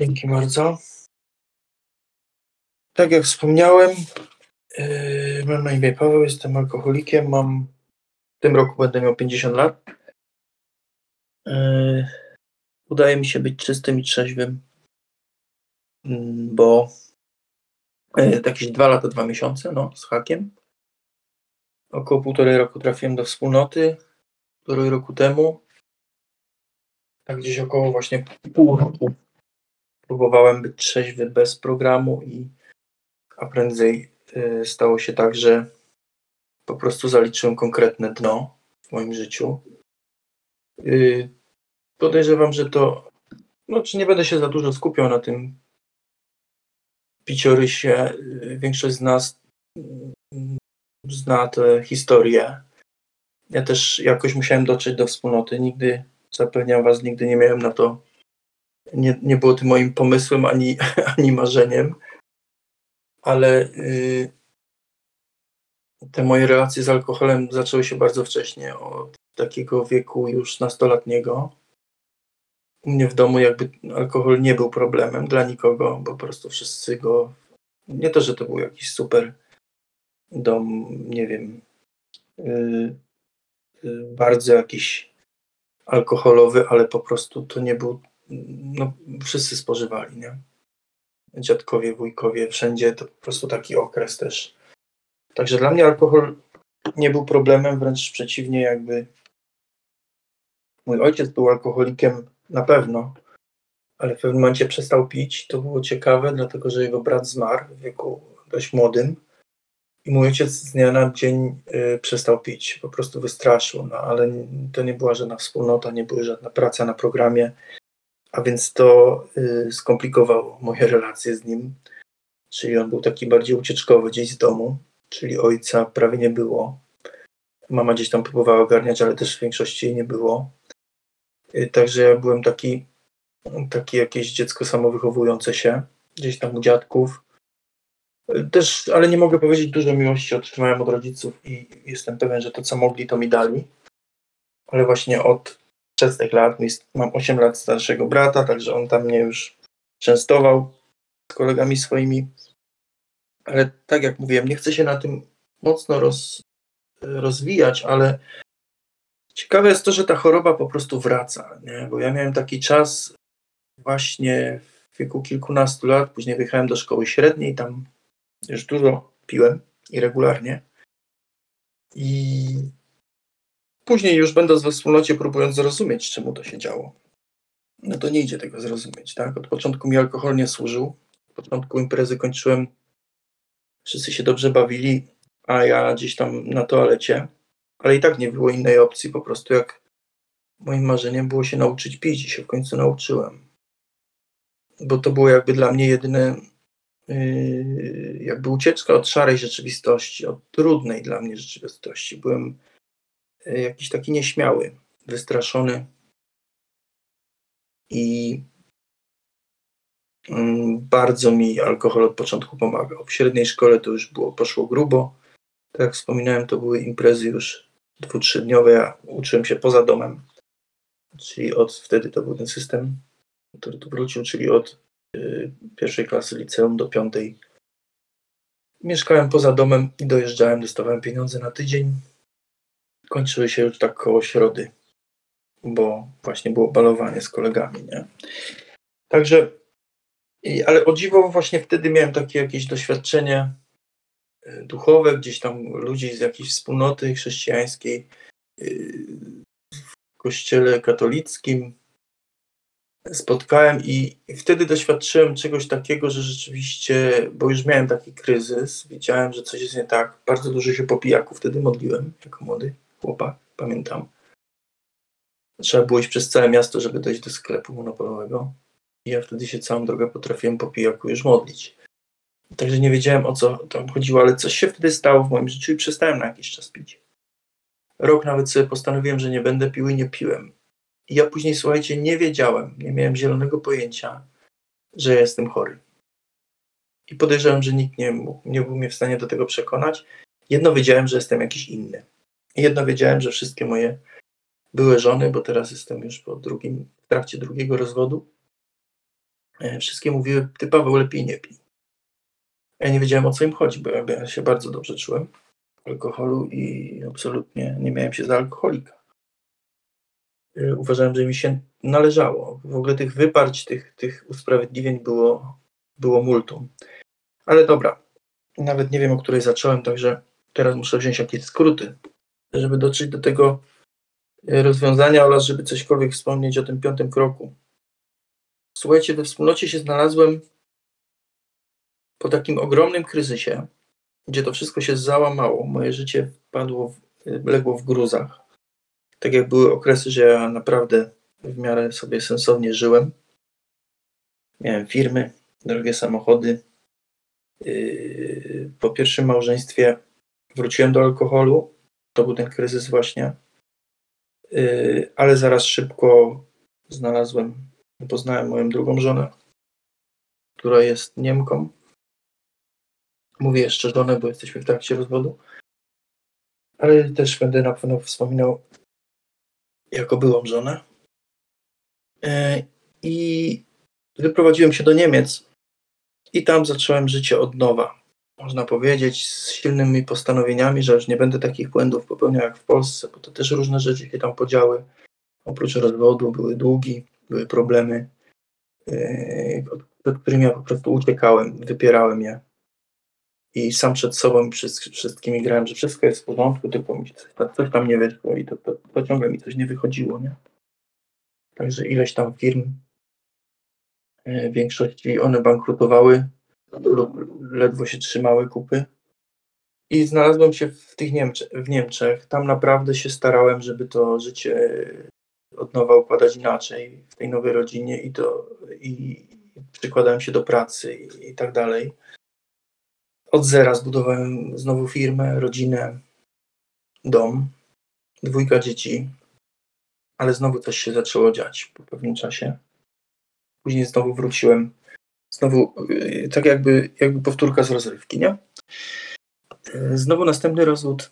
Dzięki bardzo. Tak jak wspomniałem, yy, mam na imię Paweł, jestem alkoholikiem, mam w tym roku będę miał 50 lat. Yy, udaje mi się być czystym i trzeźwym, yy, bo yy, jakieś dwa lata, dwa miesiące, no, z hakiem. Około półtorej roku trafiłem do wspólnoty, półtorej roku temu. Tak gdzieś około właśnie pół roku próbowałem być trzeźwy bez programu i a prędzej y, stało się tak, że po prostu zaliczyłem konkretne dno w moim życiu. Y, podejrzewam, że to, no czy nie będę się za dużo skupiał na tym piciorysie. Y, większość z nas zna tę historię. Ja też jakoś musiałem dotrzeć do wspólnoty. Nigdy, zapewniam Was, nigdy nie miałem na to, nie, nie było tym moim pomysłem ani, ani marzeniem ale y, te moje relacje z alkoholem zaczęły się bardzo wcześnie, od takiego wieku już nastolatniego. U mnie w domu jakby alkohol nie był problemem dla nikogo, bo po prostu wszyscy go. Nie to, że to był jakiś super dom, nie wiem, yy, yy, bardzo jakiś alkoholowy, ale po prostu to nie był. No, wszyscy spożywali, nie? dziadkowie, wujkowie, wszędzie to po prostu taki okres też. Także dla mnie alkohol nie był problemem, wręcz przeciwnie, jakby mój ojciec był alkoholikiem na pewno, ale w pewnym momencie przestał pić. To było ciekawe, dlatego że jego brat zmarł w wieku dość młodym. I mój ojciec z dnia na dzień y, przestał pić, po prostu wystraszył, no ale to nie była żadna wspólnota, nie była żadna praca na programie, a więc to y, skomplikowało moje relacje z nim. Czyli on był taki bardziej ucieczkowy gdzieś z domu, czyli ojca prawie nie było. Mama gdzieś tam próbowała ogarniać, ale też w większości jej nie było. Y, także ja byłem taki, taki jakieś dziecko samowychowujące się, gdzieś tam u dziadków. Y, też, ale nie mogę powiedzieć, dużo miłości otrzymałem od rodziców i jestem pewien, że to co mogli, to mi dali. Ale właśnie od tych lat. Mam 8 lat starszego brata, także on tam mnie już częstował z kolegami swoimi. Ale tak jak mówiłem, nie chcę się na tym mocno roz, rozwijać, ale ciekawe jest to, że ta choroba po prostu wraca. Nie? Bo ja miałem taki czas właśnie w wieku kilkunastu lat, później wyjechałem do szkoły średniej, tam już dużo piłem i regularnie. I Później już będąc we wspólnocie, próbując zrozumieć, czemu to się działo. No to nie idzie tego zrozumieć, tak? Od początku mi alkohol nie służył. Od początku imprezy kończyłem, wszyscy się dobrze bawili, a ja gdzieś tam na toalecie. Ale i tak nie było innej opcji, po prostu jak moim marzeniem było się nauczyć pić i się w końcu nauczyłem. Bo to było jakby dla mnie jedyne yy, jakby ucieczka od szarej rzeczywistości, od trudnej dla mnie rzeczywistości. Byłem jakiś taki nieśmiały, wystraszony i mm, bardzo mi alkohol od początku pomagał. W średniej szkole to już było, poszło grubo. Tak jak wspominałem, to były imprezy już dwu, trzydniowe. Ja uczyłem się poza domem, czyli od wtedy to był ten system, który tu wrócił, czyli od y, pierwszej klasy liceum do piątej. Mieszkałem poza domem i dojeżdżałem, dostawałem pieniądze na tydzień kończyły się już tak koło środy, bo właśnie było balowanie z kolegami, nie? Także, ale o dziwo właśnie wtedy miałem takie jakieś doświadczenie e, duchowe, gdzieś tam ludzi z jakiejś wspólnoty chrześcijańskiej e, w kościele katolickim spotkałem i, i wtedy doświadczyłem czegoś takiego, że rzeczywiście, bo już miałem taki kryzys, wiedziałem, że coś jest nie tak. Bardzo dużo się po pijaku wtedy modliłem jako młody chłopak, pamiętam. Trzeba było iść przez całe miasto, żeby dojść do sklepu monopolowego. I ja wtedy się całą drogę potrafiłem po pijaku już modlić. Także nie wiedziałem o co tam chodziło, ale coś się wtedy stało w moim życiu i przestałem na jakiś czas pić. Rok nawet sobie postanowiłem, że nie będę pił i nie piłem. I ja później, słuchajcie, nie wiedziałem, nie miałem zielonego pojęcia, że jestem chory. I podejrzewam, że nikt nie, mógł, nie był mnie w stanie do tego przekonać. Jedno wiedziałem, że jestem jakiś inny. Jedno wiedziałem, że wszystkie moje były żony, bo teraz jestem już po drugim, w trakcie drugiego rozwodu, e, wszystkie mówiły, ty Paweł lepiej nie pij. Ja nie wiedziałem o co im chodzi, bo ja się bardzo dobrze czułem w alkoholu i absolutnie nie miałem się za alkoholika. E, uważałem, że mi się należało. W ogóle tych wyparć, tych, tych usprawiedliwień było, było multum. Ale dobra, nawet nie wiem, o której zacząłem, także teraz muszę wziąć jakieś skróty, żeby dotrzeć do tego e, rozwiązania oraz żeby cośkolwiek wspomnieć o tym piątym kroku. Słuchajcie, we wspólnocie się znalazłem po takim ogromnym kryzysie, gdzie to wszystko się załamało. Moje życie padło, legło w gruzach. Tak jak były okresy, że ja naprawdę w miarę sobie sensownie żyłem. Miałem firmy, drogie samochody. Yy, po pierwszym małżeństwie wróciłem do alkoholu. To był ten kryzys właśnie. Yy, ale zaraz szybko znalazłem, poznałem moją drugą żonę, która jest Niemką. Mówię jeszcze żonę, bo jesteśmy w trakcie rozwodu. Ale też będę na pewno wspominał jako byłą żonę. E, I wyprowadziłem się do Niemiec i tam zacząłem życie od nowa. Można powiedzieć, z silnymi postanowieniami, że już nie będę takich błędów popełniał jak w Polsce, bo to też różne rzeczy się tam podziały. Oprócz rozwodu były długi, były problemy, e, przed którymi ja po prostu uciekałem, wypierałem je. I sam przed sobą i przed wszystkimi grałem, że wszystko jest w porządku, tylko mi coś, tam nie wyszło i to, to, to ciągle mi coś nie wychodziło, nie? Także ileś tam firm, e, w większości one bankrutowały ledwo się trzymały kupy. I znalazłem się w tych Niemczech, w Niemczech. Tam naprawdę się starałem, żeby to życie od nowa układać inaczej w tej nowej rodzinie i to i przykładałem się do pracy i, i tak dalej. Od zera zbudowałem znowu firmę, rodzinę, dom, dwójka dzieci, ale znowu coś się zaczęło dziać po pewnym czasie. Później znowu wróciłem, znowu y, tak jakby, jakby powtórka z rozrywki, nie? Znowu następny rozwód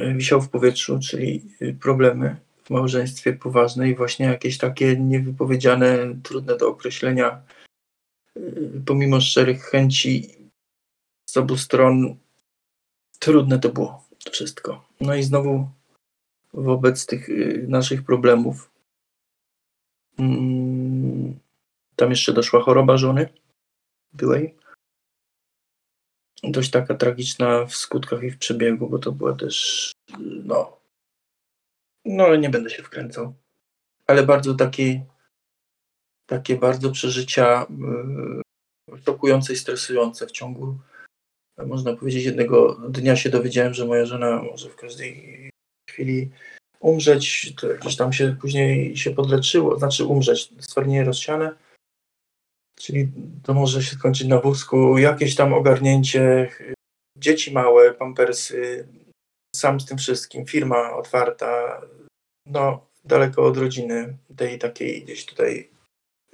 y, wisiał w powietrzu, czyli problemy w małżeństwie poważne i właśnie jakieś takie niewypowiedziane, trudne do określenia, pomimo szczerych chęci z obu stron, trudne to było to wszystko. No i znowu wobec tych naszych problemów. Tam jeszcze doszła choroba żony byłej. Dość taka tragiczna w skutkach i w przebiegu, bo to była też, no, no nie będę się wkręcał. Ale bardzo takie, takie bardzo przeżycia yy, szokujące i stresujące w ciągu, można powiedzieć, jednego dnia się dowiedziałem, że moja żona może w każdej chwili umrzeć, to jakieś tam się później się podleczyło, znaczy umrzeć, stwardnienie rozsiane, czyli to może się skończyć na wózku, jakieś tam ogarnięcie, dzieci małe, pampersy, sam z tym wszystkim, firma otwarta, no daleko od rodziny, tej takiej gdzieś tutaj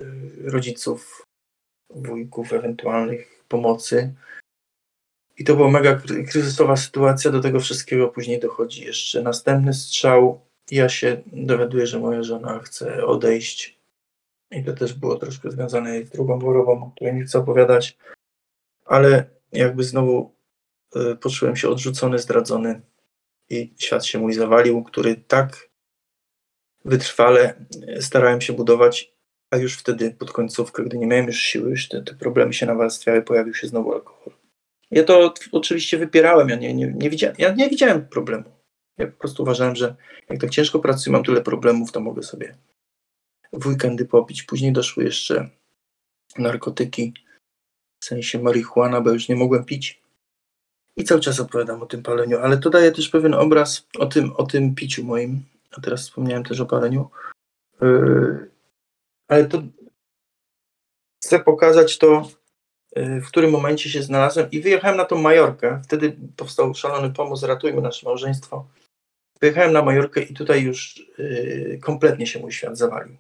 y, rodziców, wujków, ewentualnych pomocy. I to była mega kryzysowa sytuacja. Do tego wszystkiego później dochodzi jeszcze następny strzał. Ja się dowiaduję, że moja żona chce odejść. I to też było troszkę związane z drugą chorobą, o której nie chcę opowiadać. Ale jakby znowu y, poczułem się odrzucony, zdradzony i świat się mój zawalił, który tak wytrwale starałem się budować, a już wtedy pod końcówkę, gdy nie miałem już siły, już te, te problemy się nawarstwiały, pojawił się znowu alkohol. Ja to oczywiście wypierałem, ja nie, nie, nie, widziałem, ja nie widziałem problemu. Ja po prostu uważałem, że jak tak ciężko pracuję, mam tyle problemów, to mogę sobie w weekendy popić. Później doszły jeszcze narkotyki, w sensie marihuana, bo już nie mogłem pić. I cały czas opowiadam o tym paleniu, ale to daje też pewien obraz o tym, o tym piciu moim. A teraz wspomniałem też o paleniu. Yy, ale to chcę pokazać to Y, w którym momencie się znalazłem i wyjechałem na tą Majorkę. Wtedy powstał szalony pomysł Ratujmy nasze małżeństwo. Wyjechałem na Majorkę i tutaj już yy, kompletnie się mój świat zawalił.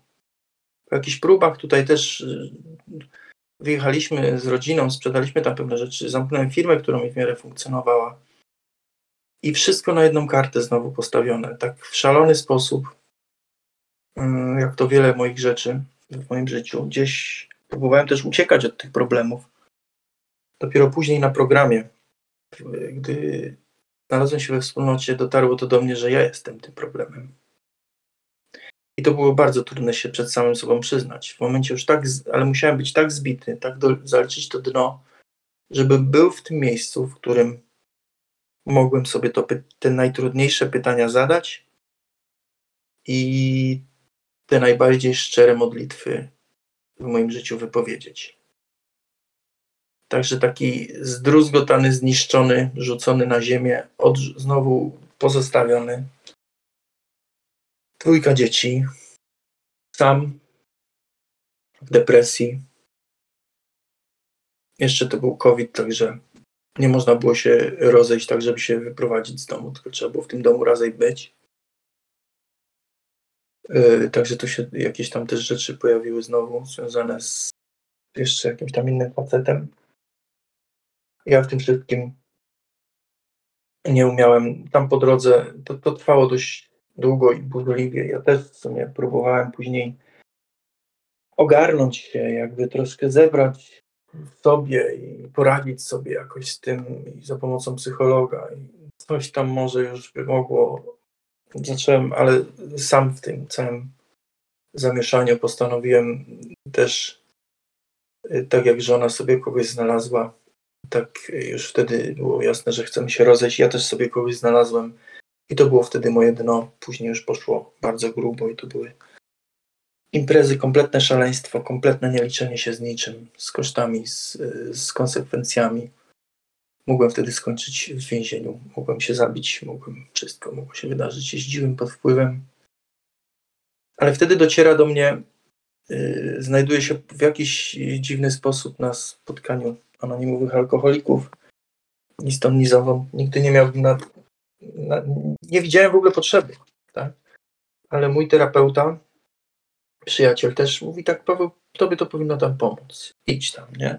Po jakichś próbach tutaj też yy, wyjechaliśmy z rodziną, sprzedaliśmy tam pewne rzeczy, zamknąłem firmę, która mi w miarę funkcjonowała. I wszystko na jedną kartę znowu postawione. Tak w szalony sposób, yy, jak to wiele moich rzeczy w moim życiu. Gdzieś próbowałem też uciekać od tych problemów. Dopiero później na programie, gdy znalazłem się we wspólnocie, dotarło to do mnie, że ja jestem tym problemem. I to było bardzo trudne się przed samym sobą przyznać. W momencie już tak, ale musiałem być tak zbity, tak do, zaliczyć to dno, żeby był w tym miejscu, w którym mogłem sobie to, te najtrudniejsze pytania zadać i te najbardziej szczere modlitwy w moim życiu wypowiedzieć. Także taki zdruzgotany, zniszczony, rzucony na ziemię, od, znowu pozostawiony. Trójka dzieci, sam, w depresji. Jeszcze to był COVID, także nie można było się rozejść tak, żeby się wyprowadzić z domu, tylko trzeba było w tym domu razem być. Yy, także tu się jakieś tam też rzeczy pojawiły znowu, związane z jeszcze jakimś tam innym facetem. Ja w tym wszystkim nie umiałem. Tam po drodze to, to trwało dość długo i burzliwie. Ja też w sumie próbowałem później ogarnąć się, jakby troszkę zebrać w sobie i poradzić sobie jakoś z tym za pomocą psychologa. I coś tam może już by mogło. Zacząłem, ale sam w tym całym zamieszaniu postanowiłem też, y, tak jak żona sobie kogoś znalazła, tak już wtedy było jasne, że chcemy się rozejść. Ja też sobie kogoś znalazłem i to było wtedy moje dno. Później już poszło bardzo grubo i to były imprezy, kompletne szaleństwo, kompletne nieliczenie się z niczym, z kosztami, z, z konsekwencjami. Mogłem wtedy skończyć w więzieniu, mogłem się zabić, mogłem wszystko mogło się wydarzyć. Jeździłem pod wpływem. Ale wtedy dociera do mnie, yy, znajduje się w jakiś dziwny sposób na spotkaniu anonimowych alkoholików. Ni stąd, ni zowąd. Nigdy nie miałbym na, nie widziałem w ogóle potrzeby. Tak? Ale mój terapeuta, przyjaciel też mówi tak, Paweł, tobie to powinno tam pomóc. Idź tam, nie?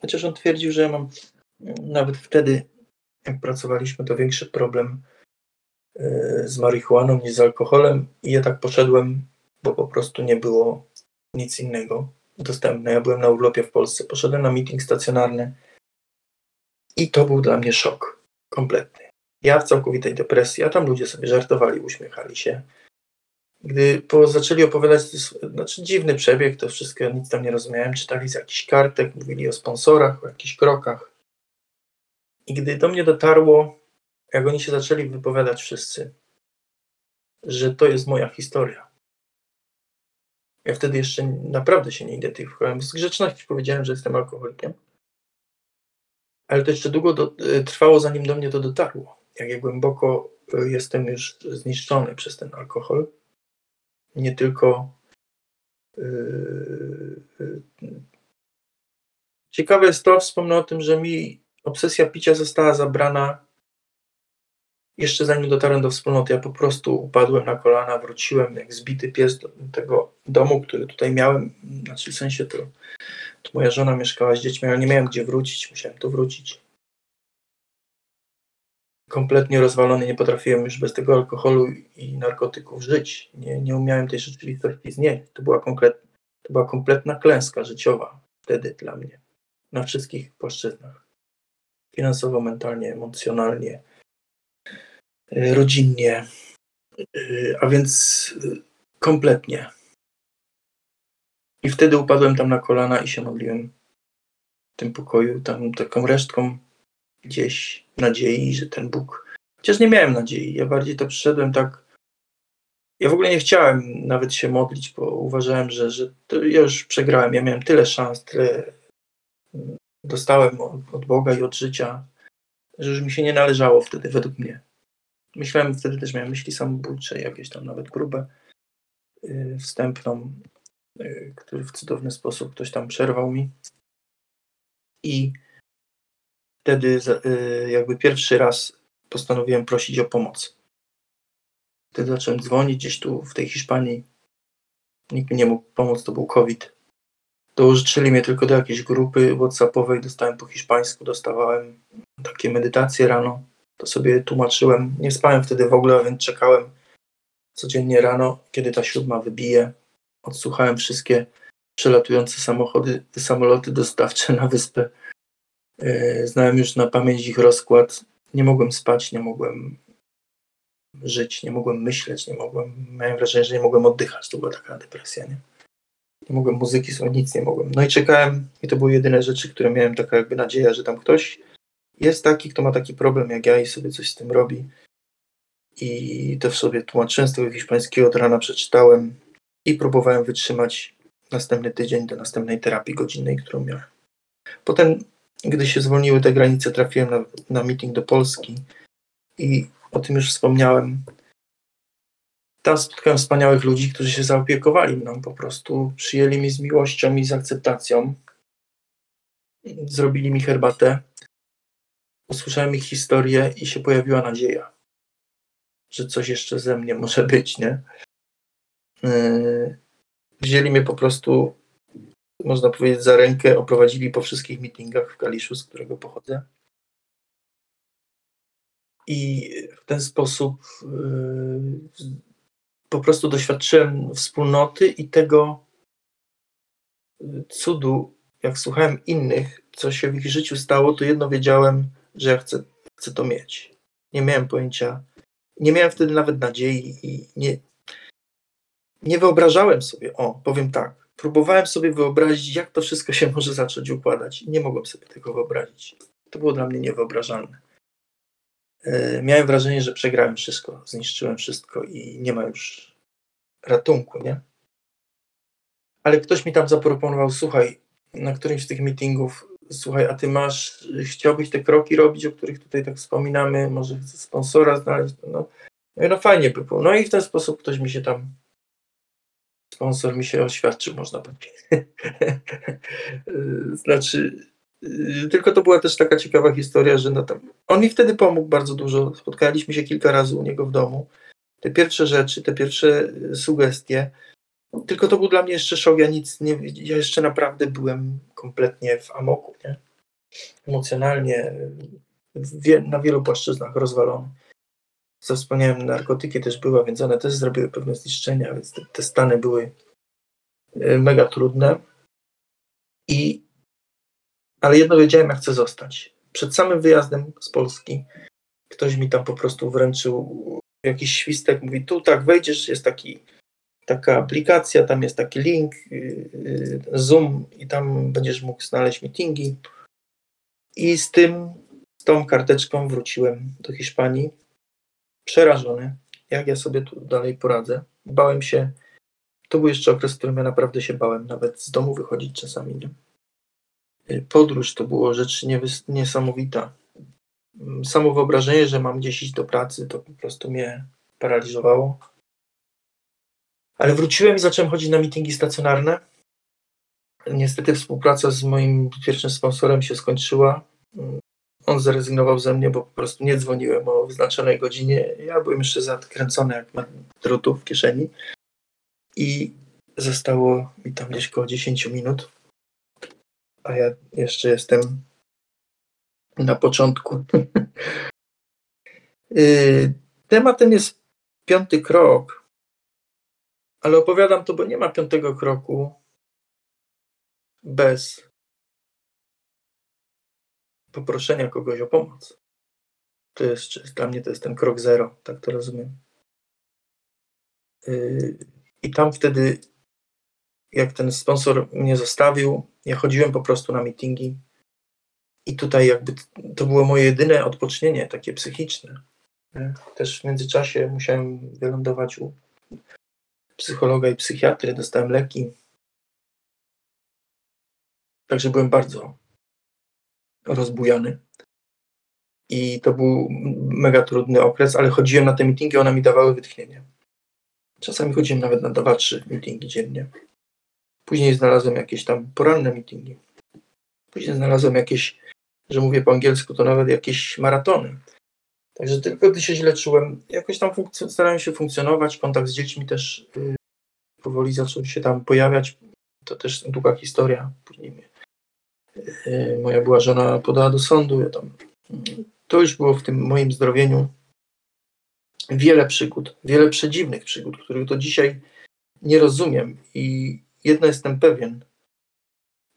Chociaż on twierdził, że ja mam nawet wtedy, jak pracowaliśmy, to większy problem yy, z marihuaną niż z alkoholem i ja tak poszedłem, bo po prostu nie było nic innego dostępne. Ja byłem na urlopie w Polsce, poszedłem na meeting stacjonarny i to był dla mnie szok kompletny. Ja w całkowitej depresji, a tam ludzie sobie żartowali, uśmiechali się. Gdy po, zaczęli opowiadać, znaczy dziwny przebieg, to wszystko, nic tam nie rozumiałem, czytali z jakichś kartek, mówili o sponsorach, o jakichś krokach. I gdy do mnie dotarło, jak oni się zaczęli wypowiadać wszyscy, że to jest moja historia. Ja wtedy jeszcze naprawdę się nie identyfikowałem. Z grzeczności powiedziałem, że jestem alkoholikiem. Ale to jeszcze długo do, e, trwało, zanim do mnie to dotarło. Jak ja głęboko jestem już zniszczony przez ten alkohol nie tylko. Yy, yy, ciekawe jest to, wspomnę o tym, że mi obsesja picia została zabrana jeszcze zanim dotarłem do wspólnoty. Ja po prostu upadłem na kolana, wróciłem jak zbity pies do tego domu, który tutaj miałem. Znaczy w sensie to, to moja żona mieszkała z dziećmi, ale nie miałem gdzie wrócić, musiałem tu wrócić kompletnie rozwalony, nie potrafiłem już bez tego alkoholu i narkotyków żyć. Nie, nie umiałem tej rzeczywistości znieść. To była, komplet, to była kompletna klęska życiowa wtedy dla mnie. Na wszystkich płaszczyznach. Finansowo, mentalnie, emocjonalnie, y, rodzinnie. Y, a więc y, kompletnie. I wtedy upadłem tam na kolana i się modliłem w tym pokoju, tam taką resztką gdzieś nadziei, że ten Bóg. Chociaż nie miałem nadziei. Ja bardziej to przyszedłem tak. Ja w ogóle nie chciałem nawet się modlić, bo uważałem, że, że ja już przegrałem. Ja miałem tyle szans, tyle dostałem od, od Boga i od życia, że już mi się nie należało wtedy, według mnie. Myślałem, wtedy też miałem myśli samobójcze, jakieś tam nawet próbę yy, wstępną, yy, który w cudowny sposób ktoś tam przerwał mi. I wtedy y, jakby pierwszy raz postanowiłem prosić o pomoc. Wtedy zacząłem dzwonić gdzieś tu w tej Hiszpanii. Nikt mi nie mógł pomóc, to był COVID. Dołożyli mnie tylko do jakiejś grupy whatsappowej, dostałem po hiszpańsku, dostawałem takie medytacje rano. To sobie tłumaczyłem. Nie spałem wtedy w ogóle, więc czekałem codziennie rano, kiedy ta siódma wybije. Odsłuchałem wszystkie przelatujące samochody, samoloty dostawcze na wyspę. E, znałem już na pamięć ich rozkład. Nie mogłem spać, nie mogłem żyć, nie mogłem myśleć, nie mogłem, miałem wrażenie, że nie mogłem oddychać. To była taka depresja, nie? Nie mogłem muzyki słuchać, nic nie mogłem. No i czekałem i to były jedyne rzeczy, które miałem taka jakby nadzieja, że tam ktoś jest taki, kto ma taki problem jak ja i sobie coś z tym robi. I to w sobie tłumaczyłem z tego hiszpańskiego od rana przeczytałem i próbowałem wytrzymać następny tydzień do następnej terapii godzinnej, którą miałem. Potem, gdy się zwolniły te granice, trafiłem na, na meeting do Polski i o tym już wspomniałem. Tam spotkałem wspaniałych ludzi, którzy się zaopiekowali mną, po prostu przyjęli mi z miłością i z akceptacją. Zrobili mi herbatę, usłyszałem ich historię i się pojawiła nadzieja, że coś jeszcze ze mnie może być, nie? Yy, wzięli mnie po prostu, można powiedzieć, za rękę, oprowadzili po wszystkich meetingach w Kaliszu, z którego pochodzę. I w ten sposób yy, po prostu doświadczyłem wspólnoty i tego cudu, jak słuchałem innych, co się w ich życiu stało, to jedno wiedziałem, że ja chcę, chcę to mieć. Nie miałem pojęcia, nie miałem wtedy nawet nadziei i nie, nie wyobrażałem sobie, o, powiem tak, próbowałem sobie wyobrazić, jak to wszystko się może zacząć układać. Nie mogłem sobie tego wyobrazić. To było dla mnie niewyobrażalne. E, miałem wrażenie, że przegrałem wszystko, zniszczyłem wszystko i nie ma już ratunku, nie? Ale ktoś mi tam zaproponował, słuchaj, na którymś z tych meetingów, słuchaj, a ty masz, chciałbyś te kroki robić, o których tutaj tak wspominamy, może sponsora znaleźć, no, no, no fajnie by było. No i w ten sposób ktoś mi się tam sponsor mi się oświadczył, można powiedzieć. znaczy, y, tylko to była też taka ciekawa historia, że no tam, on mi wtedy pomógł bardzo dużo. Spotkaliśmy się kilka razy u niego w domu. Te pierwsze rzeczy, te pierwsze y, sugestie, tylko to był dla mnie jeszcze szok. Ja nic nie, ja jeszcze naprawdę byłem kompletnie w amoku, nie? Emocjonalnie, wie, na wielu płaszczyznach rozwalony co wspomniałem, narkotyki też były, więc one też zrobiły pewne zniszczenia, więc te, te stany były e, mega trudne. I, ale jedno wiedziałem, jak chcę zostać. Przed samym wyjazdem z Polski ktoś mi tam po prostu wręczył jakiś świstek, mówi tu tak wejdziesz, jest taki, taka aplikacja, tam jest taki link, yy, Zoom i tam będziesz mógł znaleźć meetingi. I z tym, z tą karteczką wróciłem do Hiszpanii przerażony, jak ja sobie tu dalej poradzę. Bałem się, to był jeszcze okres, w którym ja naprawdę się bałem, nawet z domu wychodzić czasami, nie? Podróż to było rzecz niesamowita. Samo wyobrażenie, że mam gdzieś iść do pracy, to po prostu mnie paraliżowało. Ale wróciłem i zacząłem chodzić na mityngi stacjonarne. Niestety współpraca z moim pierwszym sponsorem się skończyła on zrezygnował ze mnie, bo po prostu nie dzwoniłem o wyznaczonej godzinie. Ja byłem jeszcze zakręcony jak ma drutów w kieszeni i zostało mi tam gdzieś około 10 minut, a ja jeszcze jestem na początku. Y, tematem jest piąty krok, ale opowiadam to, bo nie ma piątego kroku bez poproszenia kogoś o pomoc. To jest, dla mnie to jest ten krok zero, tak to rozumiem. Yy, I tam wtedy, jak ten sponsor mnie zostawił, ja chodziłem po prostu na meetingi i tutaj jakby to było moje jedyne odpocznienie, takie psychiczne. Też w międzyczasie musiałem wylądować u psychologa i psychiatry, dostałem leki. Także byłem bardzo rozbujany. I to był mega trudny okres, ale chodziłem na te meetingi, one mi dawały wytchnienie. Czasami chodziłem nawet na dwa, trzy meetingi dziennie. Później znalazłem jakieś tam poranne meetingi. Później znalazłem jakieś, że mówię po angielsku, to nawet jakieś maratony. Także tylko gdy się źle czułem, jakoś tam starałem się funkcjonować, kontakt z dziećmi też yy, powoli zaczął się tam pojawiać. To też długa historia. Później mnie moja była żona podała do sądu. Ja tam, to już było w tym moim zdrowieniu wiele przygód, wiele przedziwnych przygód, których do dzisiaj nie rozumiem i, jedno jestem pewien.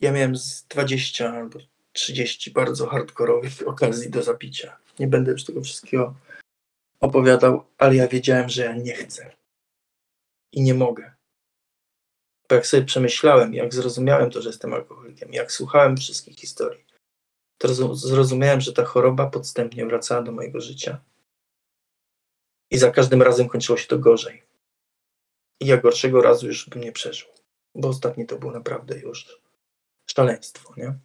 Ja miałem z 20 albo 30 bardzo hardkorowych okazji do zapicia. Nie będę już tego wszystkiego opowiadał, ale ja wiedziałem, że ja nie chcę. I nie mogę. Jak sobie przemyślałem, jak zrozumiałem to, że jestem alkoholikiem, jak słuchałem wszystkich historii, to zrozumiałem, że ta choroba podstępnie wracała do mojego życia. I za każdym razem kończyło się to gorzej. I ja gorszego razu już bym nie przeżył. Bo ostatni to było naprawdę już szaleństwo, nie?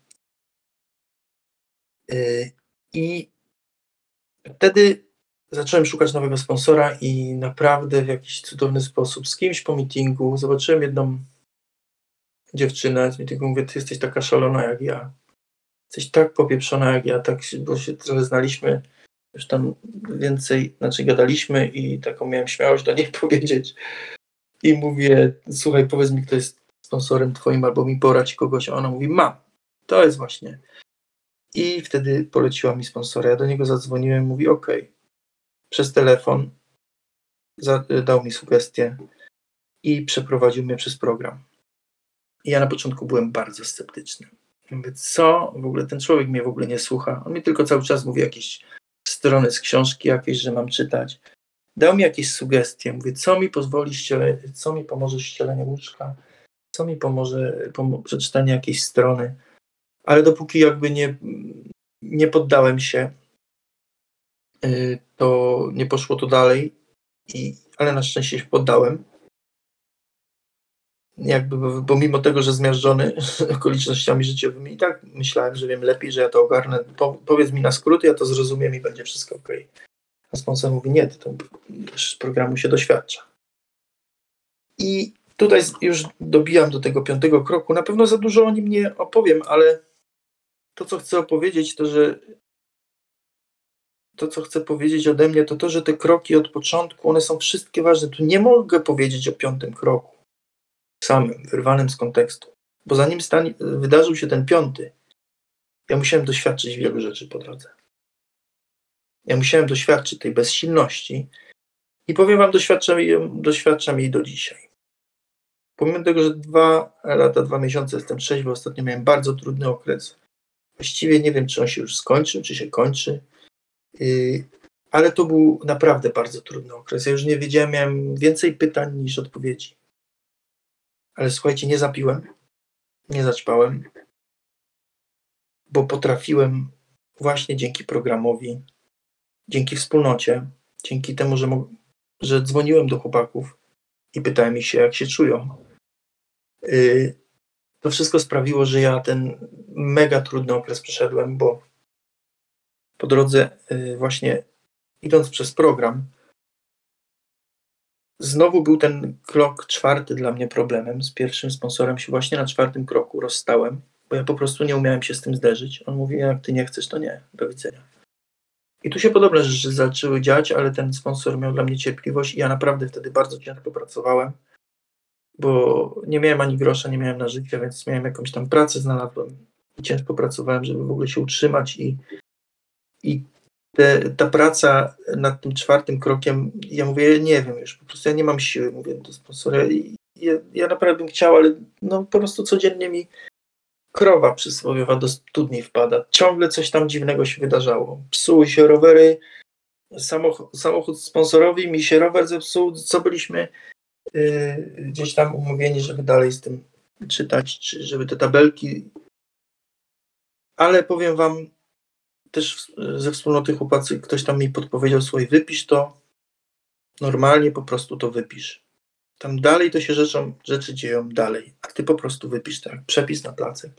Yy, I wtedy zacząłem szukać nowego sponsora i naprawdę w jakiś cudowny sposób z kimś po meetingu zobaczyłem jedną dziewczynę z meetingu, mówię, ty jesteś taka szalona jak ja. Jesteś tak popieprzona jak ja, tak, bo się trochę znaliśmy, już tam więcej, znaczy gadaliśmy i taką miałem śmiałość do niej powiedzieć. I mówię, słuchaj, powiedz mi, kto jest sponsorem twoim, albo mi poradź kogoś. A ona mówi, mam. To jest właśnie. I wtedy poleciła mi sponsora. Ja do niego zadzwoniłem, mówi, ok. Przez telefon dał mi sugestię i przeprowadził mnie przez program. Ja na początku byłem bardzo sceptyczny. Mówię, co? W ogóle ten człowiek mnie w ogóle nie słucha. On mi tylko cały czas mówi jakieś strony z książki jakieś, że mam czytać. Dał mi jakieś sugestie. Mówię, co mi pozwoli ściele, co mi pomoże ścielenie łóżka, co mi pomoże pom przeczytanie jakiejś strony. Ale dopóki jakby nie, nie poddałem się, to nie poszło to dalej. I, ale na szczęście się poddałem jakby, bo mimo tego, że zmiażdżony okolicznościami życiowymi, i tak myślałem, że wiem lepiej, że ja to ogarnę. Po, powiedz mi na skróty, ja to zrozumiem i będzie wszystko ok. A sponsor mówi, nie, to z programu się doświadcza. I tutaj już dobijam do tego piątego kroku. Na pewno za dużo o nim nie opowiem, ale to, co chcę opowiedzieć, to że to, co chcę powiedzieć ode mnie, to to, że te kroki od początku, one są wszystkie ważne. Tu nie mogę powiedzieć o piątym kroku samym, wyrwanym z kontekstu. Bo zanim wydarzył się ten piąty, ja musiałem doświadczyć wielu rzeczy po drodze. Ja musiałem doświadczyć tej bezsilności i powiem wam, doświadczam jej, doświadczam jej do dzisiaj. Pomimo tego, że dwa lata, dwa miesiące jestem trzeźwy, ostatnio miałem bardzo trudny okres. Właściwie nie wiem, czy on się już skończył, czy się kończy, ale to był naprawdę bardzo trudny okres. Ja już nie wiedziałem, miałem więcej pytań niż odpowiedzi. Ale słuchajcie, nie zapiłem, nie zaćpałem, bo potrafiłem właśnie dzięki programowi, dzięki wspólnocie, dzięki temu, że, że dzwoniłem do chłopaków i pytałem ich się, jak się czują. Yy, to wszystko sprawiło, że ja ten mega trudny okres przeszedłem, bo po drodze yy, właśnie idąc przez program, Znowu był ten krok czwarty dla mnie problemem. Z pierwszym sponsorem się właśnie na czwartym kroku rozstałem, bo ja po prostu nie umiałem się z tym zderzyć. On mówi, jak ty nie chcesz, to nie, do widzenia. I tu się podobne rzeczy zaczęły dziać, ale ten sponsor miał dla mnie cierpliwość i ja naprawdę wtedy bardzo ciężko pracowałem, bo nie miałem ani grosza, nie miałem na życie, więc miałem jakąś tam pracę, znalazłem i ciężko pracowałem, żeby w ogóle się utrzymać i, i te, ta praca nad tym czwartym krokiem, ja mówię, nie wiem już, po prostu ja nie mam siły, mówię do sponsora. Ja, ja naprawdę bym chciał, ale no po prostu codziennie mi krowa przysłowiowa do studni wpada. Ciągle coś tam dziwnego się wydarzało. Psuły się rowery, samochód, samochód sponsorowi, mi się rower zepsuł, co byliśmy yy, gdzieś tam umówieni, żeby dalej z tym czytać, czy żeby te tabelki. Ale powiem wam, też ze wspólnoty chłopacy ktoś tam mi podpowiedział, słuchaj, wypisz to, normalnie po prostu to wypisz. Tam dalej to się rzeczą, rzeczy dzieją dalej, a ty po prostu wypisz tak, przepis na placek.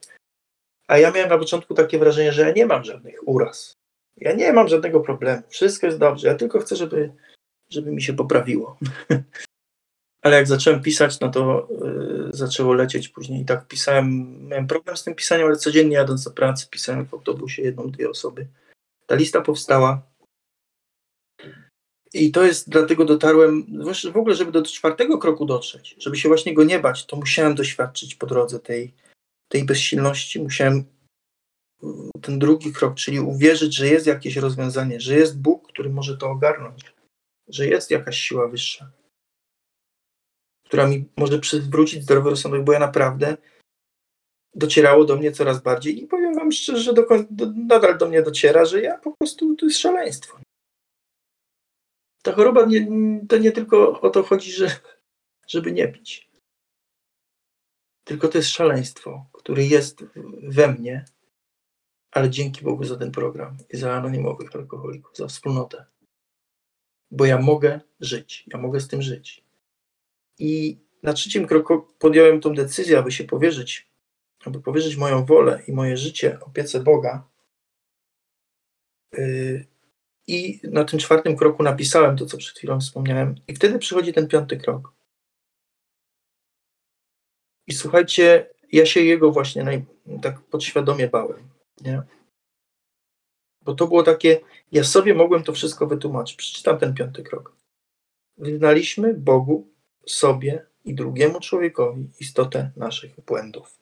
A ja miałem na początku takie wrażenie, że ja nie mam żadnych uraz. Ja nie mam żadnego problemu. Wszystko jest dobrze. Ja tylko chcę, żeby, żeby mi się poprawiło. Ale jak zacząłem pisać, no to yy, zaczęło lecieć później. I tak pisałem, miałem problem z tym pisaniem, ale codziennie jadąc do pracy pisałem w autobusie jedną, dwie osoby. Ta lista powstała. I to jest, dlatego dotarłem, w ogóle, żeby do czwartego kroku dotrzeć, żeby się właśnie go nie bać, to musiałem doświadczyć po drodze tej, tej bezsilności. Musiałem ten drugi krok, czyli uwierzyć, że jest jakieś rozwiązanie, że jest Bóg, który może to ogarnąć, że jest jakaś siła wyższa która mi może przywrócić zdrowy rozsądek, bo ja naprawdę docierało do mnie coraz bardziej i powiem wam szczerze, że do, do, nadal do mnie dociera, że ja po prostu to jest szaleństwo. Ta choroba nie, to nie tylko o to chodzi, że, żeby nie pić. Tylko to jest szaleństwo, które jest we mnie, ale dzięki Bogu za ten program i za anonimowych alkoholików, za wspólnotę. Bo ja mogę żyć, ja mogę z tym żyć. I na trzecim kroku podjąłem tą decyzję, aby się powierzyć, aby powierzyć moją wolę i moje życie opiece Boga. Yy, I na tym czwartym kroku napisałem to, co przed chwilą wspomniałem. I wtedy przychodzi ten piąty krok. I słuchajcie, ja się jego właśnie naj, tak podświadomie bałem. Nie? Bo to było takie, ja sobie mogłem to wszystko wytłumaczyć. Przeczytam ten piąty krok. Wyznaliśmy Bogu, sobie i drugiemu człowiekowi istotę naszych błędów.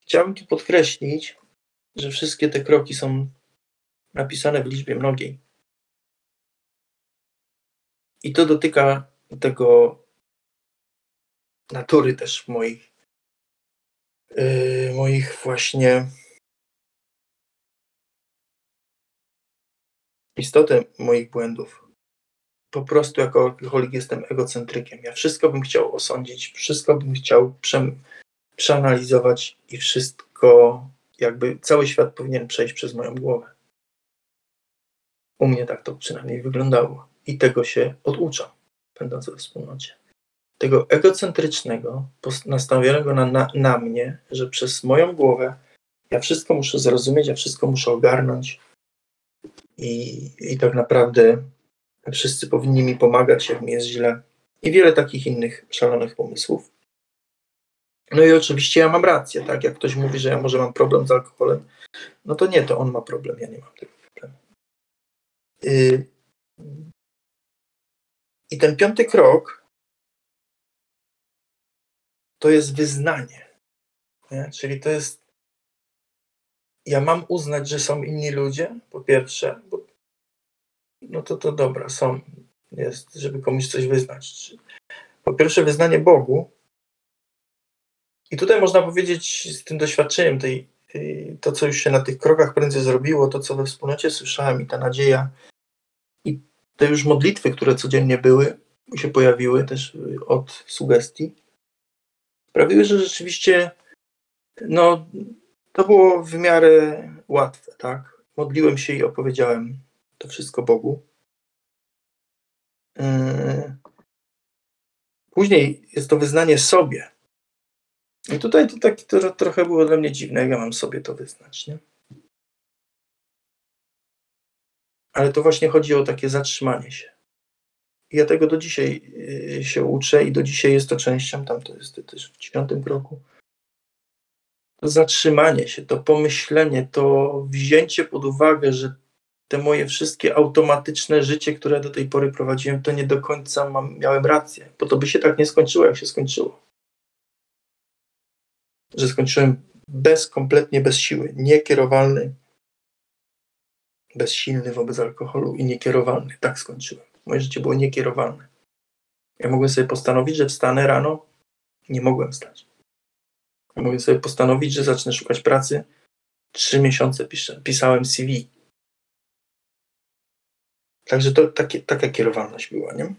Chciałbym tu podkreślić, że wszystkie te kroki są napisane w liczbie mnogiej. I to dotyka tego natury też moich, yy, moich właśnie istotę moich błędów. Po prostu jako alkoholik jestem egocentrykiem. Ja wszystko bym chciał osądzić, wszystko bym chciał prze, przeanalizować i wszystko, jakby cały świat powinien przejść przez moją głowę. U mnie tak to przynajmniej wyglądało. I tego się oduczam, będąc we wspólnocie tego egocentrycznego, nastawionego na, na, na mnie, że przez moją głowę ja wszystko muszę zrozumieć, ja wszystko muszę ogarnąć i, i tak naprawdę wszyscy powinni mi pomagać, jak mi jest źle. I wiele takich innych szalonych pomysłów. No i oczywiście ja mam rację, tak? Jak ktoś mówi, że ja może mam problem z alkoholem, no to nie, to on ma problem, ja nie mam tego problemu. Yy. I ten piąty krok to jest wyznanie. Nie? Czyli to jest. Ja mam uznać, że są inni ludzie, po pierwsze, bo no to to dobra, są, jest, żeby komuś coś wyznać. Po pierwsze, wyznanie Bogu. I tutaj można powiedzieć z tym doświadczeniem, tej, to co już się na tych krokach prędzej zrobiło, to co we wspólnocie słyszałem i ta nadzieja, i te już modlitwy, które codziennie były, się pojawiły też od sugestii, sprawiły, że rzeczywiście no, to było w miarę łatwe, tak? Modliłem się i opowiedziałem to wszystko Bogu. Yy. Później jest to wyznanie sobie. I tutaj to, tak, to trochę było dla mnie dziwne, jak ja mam sobie to wyznać, nie? Ale to właśnie chodzi o takie zatrzymanie się ja tego do dzisiaj y, się uczę i do dzisiaj jest to częścią, tam to jest też w dziewiątym kroku. To zatrzymanie się, to pomyślenie, to wzięcie pod uwagę, że te moje wszystkie automatyczne życie, które do tej pory prowadziłem, to nie do końca mam, miałem rację, bo to by się tak nie skończyło, jak się skończyło. Że skończyłem bez, kompletnie bez siły, niekierowalny, bezsilny wobec alkoholu i niekierowalny. Tak skończyłem. Moje życie było niekierowalne. Ja mogłem sobie postanowić, że wstanę rano. Nie mogłem wstać. Ja mogłem sobie postanowić, że zacznę szukać pracy. Trzy miesiące pisałem CV. Także to takie, taka kierowalność była, nie?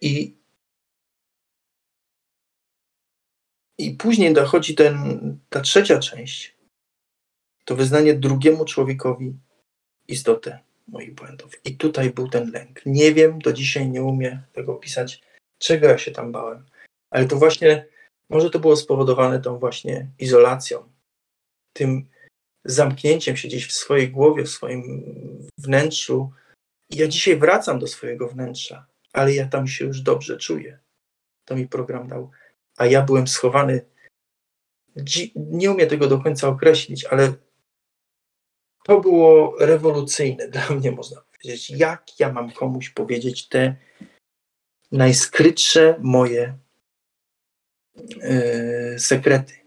I, I później dochodzi ten, ta trzecia część. To wyznanie drugiemu człowiekowi istotę moich błędów. I tutaj był ten lęk. Nie wiem, do dzisiaj nie umiem tego opisać, czego ja się tam bałem. Ale to właśnie, może to było spowodowane tą właśnie izolacją, tym zamknięciem się gdzieś w swojej głowie, w swoim wnętrzu. Ja dzisiaj wracam do swojego wnętrza, ale ja tam się już dobrze czuję. To mi program dał. A ja byłem schowany. Nie umiem tego do końca określić, ale to było rewolucyjne dla mnie, można powiedzieć. Jak ja mam komuś powiedzieć te najskrytsze moje yy, sekrety?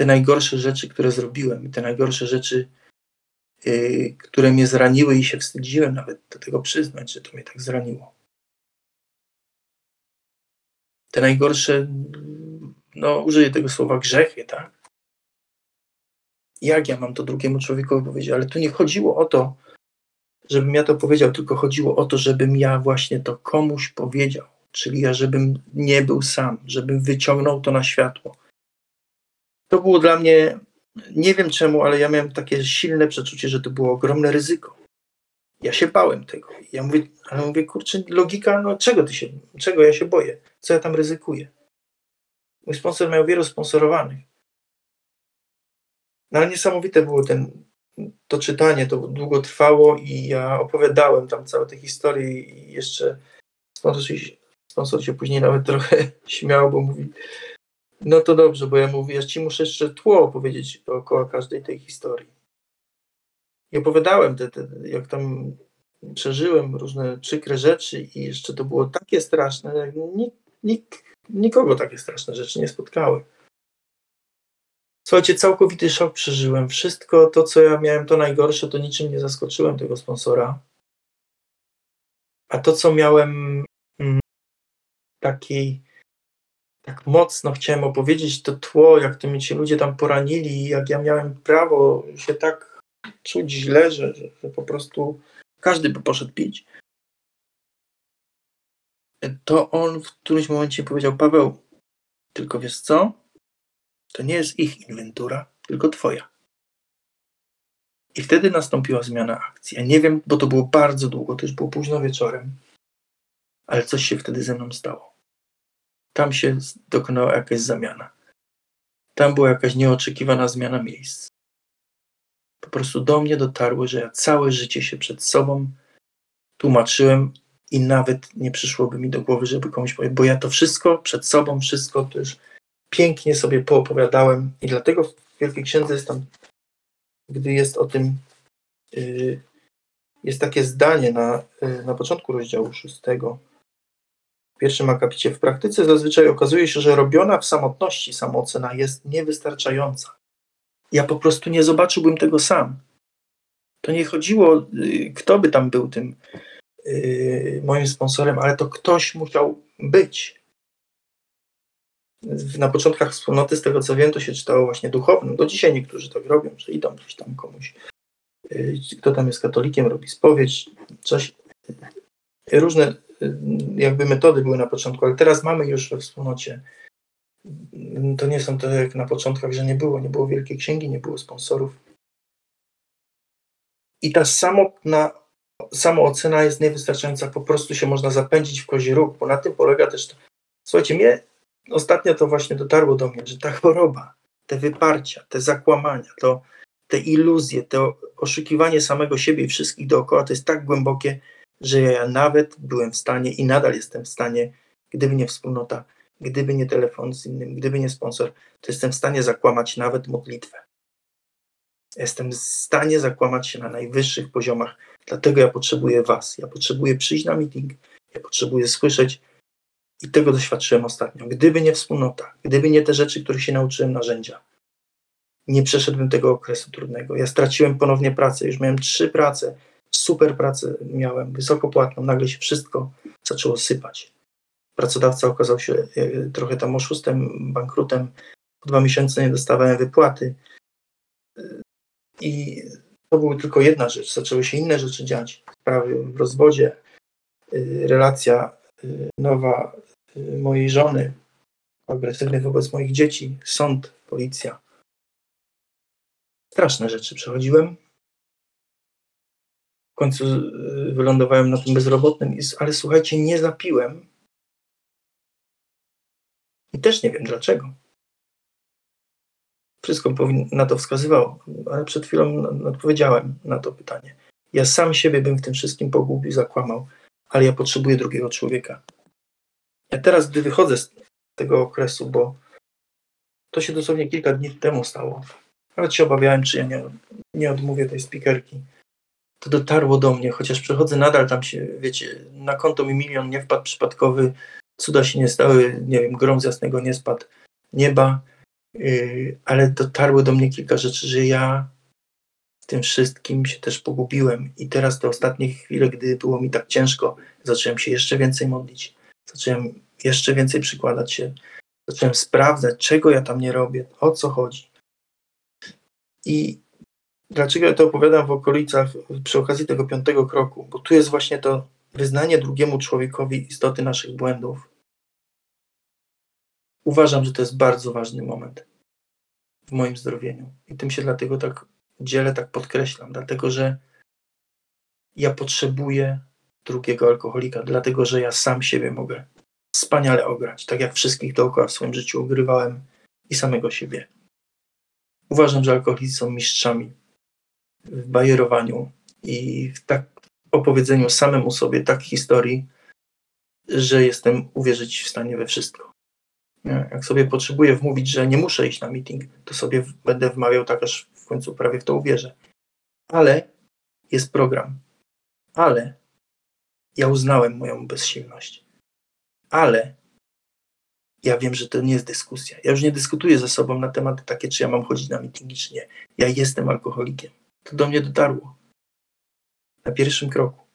Te najgorsze rzeczy, które zrobiłem, te najgorsze rzeczy, yy, które mnie zraniły i się wstydziłem nawet do tego przyznać, że to mnie tak zraniło. Te najgorsze, no użyję tego słowa grzechy, tak? Jak ja mam to drugiemu człowiekowi powiedzieć? Ale tu nie chodziło o to, żebym ja to powiedział, tylko chodziło o to, żebym ja właśnie to komuś powiedział. Czyli ja, żebym nie był sam, żebym wyciągnął to na światło. To było dla mnie, nie wiem czemu, ale ja miałem takie silne przeczucie, że to było ogromne ryzyko. Ja się bałem tego. Ja mówię, ale mówię, kurczę, logika, no czego ty się, czego ja się boję? Co ja tam ryzykuję? Mój sponsor miał wielu sponsorowanych. No ale niesamowite było ten, to czytanie, to długo trwało i ja opowiadałem tam całe te historie i jeszcze sponsor się, sponsor się później nawet trochę śmiał, bo mówi, no to dobrze, bo ja mówię, ja ci muszę jeszcze tło opowiedzieć dookoła każdej tej historii. I opowiadałem, te, te, jak tam przeżyłem różne przykre rzeczy i jeszcze to było takie straszne, jak nik, nik, nikogo takie straszne rzeczy nie spotkały. Słuchajcie, całkowity szok przeżyłem. Wszystko to, co ja miałem, to najgorsze, to niczym nie zaskoczyłem tego sponsora. A to, co miałem mm, taki, tak mocno chciałem opowiedzieć, to tło, jak to mi ci ludzie tam poranili, jak ja miałem prawo się tak czuć źle, że, że, że po prostu każdy by poszedł pić. To on w którymś momencie powiedział, Paweł, tylko wiesz co? To nie jest ich inwentura, tylko twoja. I wtedy nastąpiła zmiana akcji. Ja nie wiem, bo to było bardzo długo, to już było późno wieczorem, ale coś się wtedy ze mną stało. Tam się dokonała jakaś zamiana. Tam była jakaś nieoczekiwana zmiana miejsc. Po prostu do mnie dotarło, że ja całe życie się przed sobą tłumaczyłem i nawet nie przyszłoby mi do głowy, żeby komuś powiedzieć, bo ja to wszystko przed sobą, wszystko to już pięknie sobie poopowiadałem i dlatego w Wielkiej Księdze jest tam, gdy jest o tym, yy, jest takie zdanie na, yy, na początku rozdziału szóstego, pierwszym akapicie. W praktyce zazwyczaj okazuje się, że robiona w samotności samoocena jest niewystarczająca. Ja po prostu nie zobaczyłbym tego sam. To nie chodziło, yy, kto by tam był tym yy, moim sponsorem, ale to ktoś musiał być na początkach wspólnoty, z tego co wiem, to się czytało właśnie duchownym. Do dzisiaj niektórzy tak robią, że idą gdzieś tam komuś, y, kto tam jest katolikiem, robi spowiedź, coś. Różne y, jakby metody były na początku, ale teraz mamy już we wspólnocie. To nie są to jak na początkach, że nie było, nie było wielkiej księgi, nie było sponsorów. I ta samotna samoocena jest niewystarczająca, po prostu się można zapędzić w kozi róg, bo na tym polega też to. Słuchajcie, mnie ostatnio to właśnie dotarło do mnie, że ta choroba, te wyparcia, te zakłamania, to, te iluzje, to oszukiwanie samego siebie i wszystkich dookoła, to jest tak głębokie, że ja nawet byłem w stanie i nadal jestem w stanie, gdyby nie wspólnota, gdyby nie telefon z innym, gdyby nie sponsor, to jestem w stanie zakłamać nawet modlitwę. Jestem w stanie zakłamać się na najwyższych poziomach, dlatego ja potrzebuję Was. Ja potrzebuję przyjść na meeting, ja potrzebuję słyszeć, i tego doświadczyłem ostatnio. Gdyby nie wspólnota, gdyby nie te rzeczy, których się nauczyłem, narzędzia, nie przeszedłbym tego okresu trudnego. Ja straciłem ponownie pracę, już miałem trzy prace, super pracę miałem, wysoko płatną, nagle się wszystko zaczęło sypać. Pracodawca okazał się e, trochę tam oszustem, bankrutem. Po dwa miesiące nie dostawałem wypłaty. I to była tylko jedna rzecz. Zaczęły się inne rzeczy dziać. Sprawy w rozwodzie, e, relacja e, nowa mojej żony, agresywny wobec moich dzieci, sąd, policja. Straszne rzeczy przechodziłem. Końcu y, wylądowałem na tym bezrobotnym, ale słuchajcie, nie zapiłem. I też nie wiem dlaczego. Wszystko na to wskazywało, ale przed chwilą odpowiedziałem na to pytanie. Ja sam siebie bym w tym wszystkim pogubił, zakłamał, ale ja potrzebuję drugiego człowieka. Ja teraz, gdy wychodzę z tego okresu, bo to się dosłownie kilka dni temu stało, nawet się obawiałem, czy ja nie, nie odmówię tej spikerki. To dotarło do mnie, chociaż przechodzę nadal tam się, wiecie, na konto mi milion nie wpadł przypadkowy, cuda się nie stały, nie wiem, grom z jasnego nie spadł nieba, yy, ale dotarły do mnie kilka rzeczy, że ja tym wszystkim się też pogubiłem. I teraz te ostatnie chwile, gdy było mi tak ciężko, zacząłem się jeszcze więcej modlić. Zacząłem jeszcze więcej przykładać się. Zacząłem sprawdzać, czego ja tam nie robię, o co chodzi. I dlaczego ja to opowiadam w okolicach przy okazji tego piątego kroku? Bo tu jest właśnie to wyznanie drugiemu człowiekowi istoty naszych błędów. Uważam, że to jest bardzo ważny moment w moim zdrowieniu. I tym się dlatego tak dzielę, tak podkreślam, dlatego że ja potrzebuję drugiego alkoholika, dlatego że ja sam siebie mogę wspaniale ograć, tak jak wszystkich dookoła w swoim życiu ogrywałem i samego siebie. Uważam, że alkoholicy są mistrzami w bajerowaniu i w tak opowiedzeniu samemu sobie tak historii, że jestem uwierzyć w stanie we wszystko. Jak sobie potrzebuję wmówić, że nie muszę iść na meeting, to sobie będę wmawiał tak, aż w końcu prawie w to uwierzę. Ale jest program. Ale ja uznałem moją bezsilność. Ale ja wiem, że to nie jest dyskusja. Ja już nie dyskutuję ze sobą na tematy takie, czy ja mam chodzić na meetingi, czy nie. Ja jestem alkoholikiem. To do mnie dotarło. Na pierwszym kroku.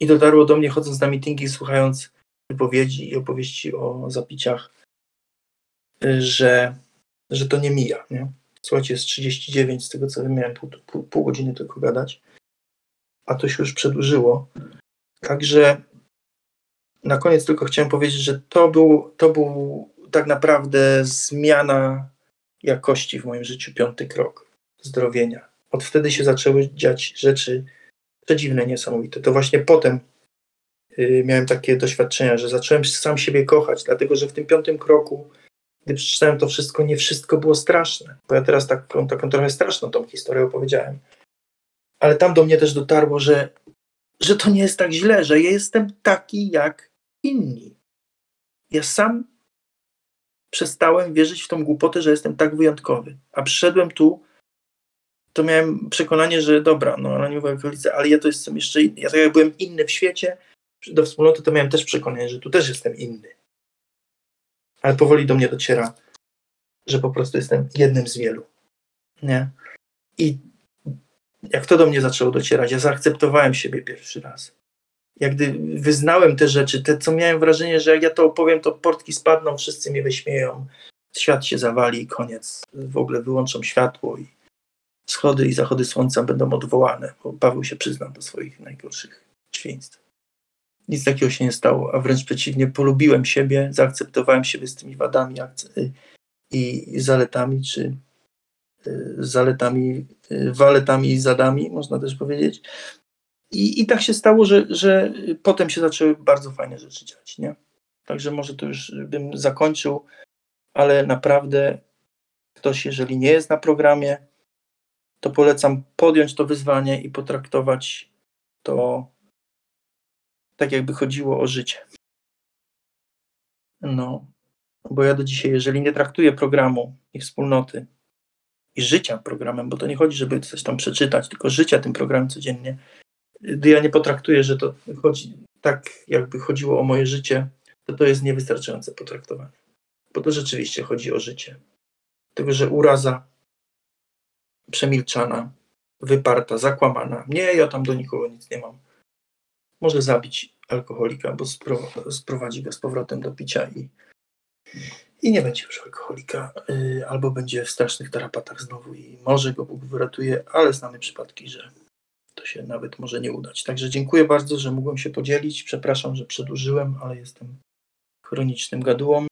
I dotarło do mnie chodząc na meetingi, słuchając wypowiedzi i opowieści o zapiciach, że, że to nie mija. Nie? Słuchajcie, jest 39, z tego co miałem pół, pół, pół godziny tylko gadać, a to się już przedłużyło. Także na koniec tylko chciałem powiedzieć, że to był, to był tak naprawdę zmiana jakości w moim życiu, piąty krok zdrowienia. Od wtedy się zaczęły dziać rzeczy przedziwne, niesamowite. To właśnie potem y, miałem takie doświadczenia, że zacząłem sam siebie kochać, dlatego że w tym piątym kroku, gdy przeczytałem to wszystko, nie wszystko było straszne. Bo ja teraz taką, taką trochę straszną tą historię opowiedziałem. Ale tam do mnie też dotarło, że, że to nie jest tak źle, że ja jestem taki jak inni. Ja sam przestałem wierzyć w tą głupotę, że jestem tak wyjątkowy. A przyszedłem tu, to miałem przekonanie, że dobra, no w okolicy, ale ja to jestem jeszcze inny. Ja tak jak byłem inny w świecie, do wspólnoty to miałem też przekonanie, że tu też jestem inny. Ale powoli do mnie dociera, że po prostu jestem jednym z wielu. Nie? I jak to do mnie zaczęło docierać, ja zaakceptowałem siebie pierwszy raz jak gdy wyznałem te rzeczy, te, co miałem wrażenie, że jak ja to opowiem, to portki spadną, wszyscy mnie wyśmieją, świat się zawali koniec. W ogóle wyłączą światło i wschody i zachody słońca będą odwołane, bo Paweł się przyznał do swoich najgorszych świństw. Nic takiego się nie stało, a wręcz przeciwnie, polubiłem siebie, zaakceptowałem siebie z tymi wadami i zaletami, czy y, zaletami, y, waletami i zadami, można też powiedzieć. I, I tak się stało, że, że potem się zaczęły bardzo fajne rzeczy dziać. Nie? Także może to już bym zakończył, ale naprawdę ktoś, jeżeli nie jest na programie, to polecam podjąć to wyzwanie i potraktować to tak, jakby chodziło o życie. No, bo ja do dzisiaj, jeżeli nie traktuję programu i wspólnoty i życia programem, bo to nie chodzi, żeby coś tam przeczytać, tylko życia tym programem codziennie, gdy ja nie potraktuję, że to chodzi tak, jakby chodziło o moje życie, to to jest niewystarczające potraktowanie. Bo to rzeczywiście chodzi o życie. Tego, że uraza przemilczana, wyparta, zakłamana. Nie, ja tam do nikogo nic nie mam. Może zabić alkoholika, bo sprowadzi go z powrotem do picia i, i nie będzie już alkoholika, yy, albo będzie w strasznych tarapatach znowu i może go Bóg wyratuje, ale znamy przypadki, że to się nawet może nie udać. Także dziękuję bardzo, że mogłem się podzielić. Przepraszam, że przedłużyłem, ale jestem chronicznym gadułą